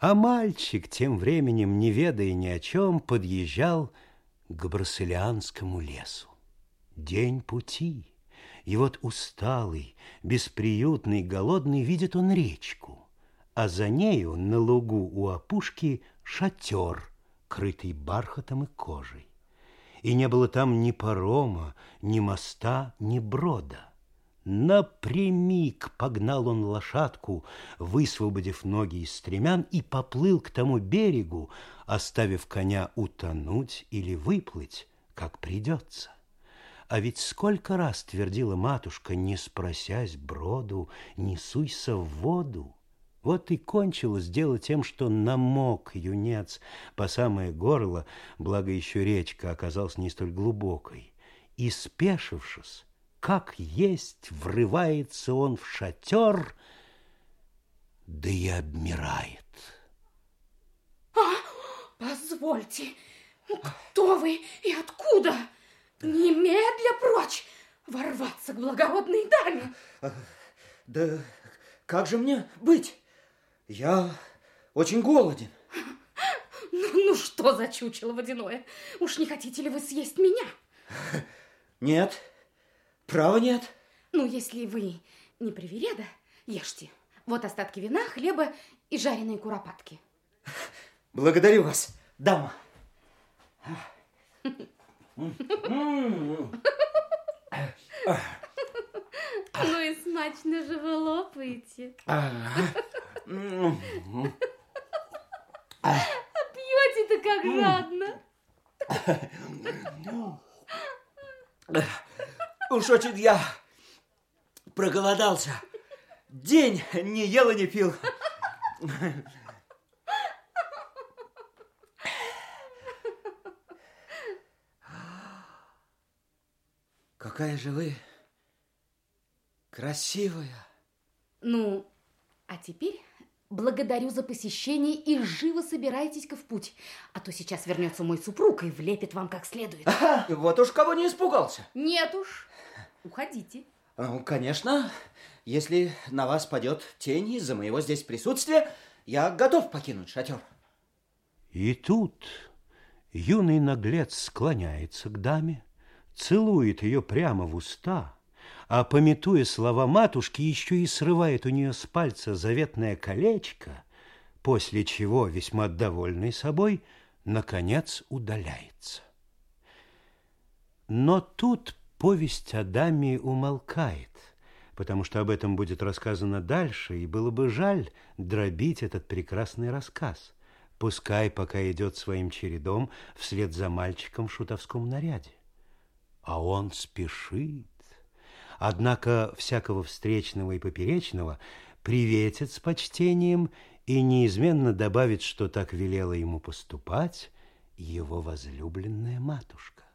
А мальчик тем временем, не ведая ни о чем, подъезжал к Брасилианскому лесу. День пути. И вот усталый, бесприютный, голодный видит он речку, а за нею на лугу у опушки шатер, крытый бархатом и кожей. И не было там ни парома, ни моста, ни брода. Напрямик погнал он лошадку, высвободив ноги из стремян, и поплыл к тому берегу, оставив коня утонуть или выплыть, как придется. А ведь сколько раз твердила матушка, не спросясь броду, не суйся в воду. Вот и кончилось дело тем, что намок юнец по самое горло, благо еще речка оказалась не столь глубокой, и, спешившись, как есть, врывается он в шатер, да и обмирает. А, позвольте, кто вы и откуда? Немедля прочь ворваться к благородной даме. Да как же мне быть? Я очень голоден. Ну, ну что за чучело водяное? Уж не хотите ли вы съесть меня? Нет. Право нет. Ну, если вы не привереда, ешьте. Вот остатки вина, хлеба и жареные куропатки. Благодарю вас, дама. Ну и смачно же вы лопаете. А пьете-то как жадно. Уж очень я проголодался. День не ел и не пил. Какая же вы красивая. Ну, а теперь благодарю за посещение и живо собирайтесь-ка в путь. А то сейчас вернется мой супруг и влепит вам как следует. Ага, вот уж кого не испугался. Нет уж. Уходите. Ну, конечно, если на вас падет тень из-за моего здесь присутствия, я готов покинуть шатер. И тут юный наглец склоняется к даме, целует ее прямо в уста, а, пометуя слова матушки, еще и срывает у нее с пальца заветное колечко, после чего, весьма довольный собой, наконец удаляется. Но тут повесть о даме умолкает, потому что об этом будет рассказано дальше, и было бы жаль дробить этот прекрасный рассказ. Пускай пока идет своим чередом вслед за мальчиком в шутовском наряде. А он спешит. Однако всякого встречного и поперечного приветит с почтением и неизменно добавит, что так велела ему поступать его возлюбленная матушка.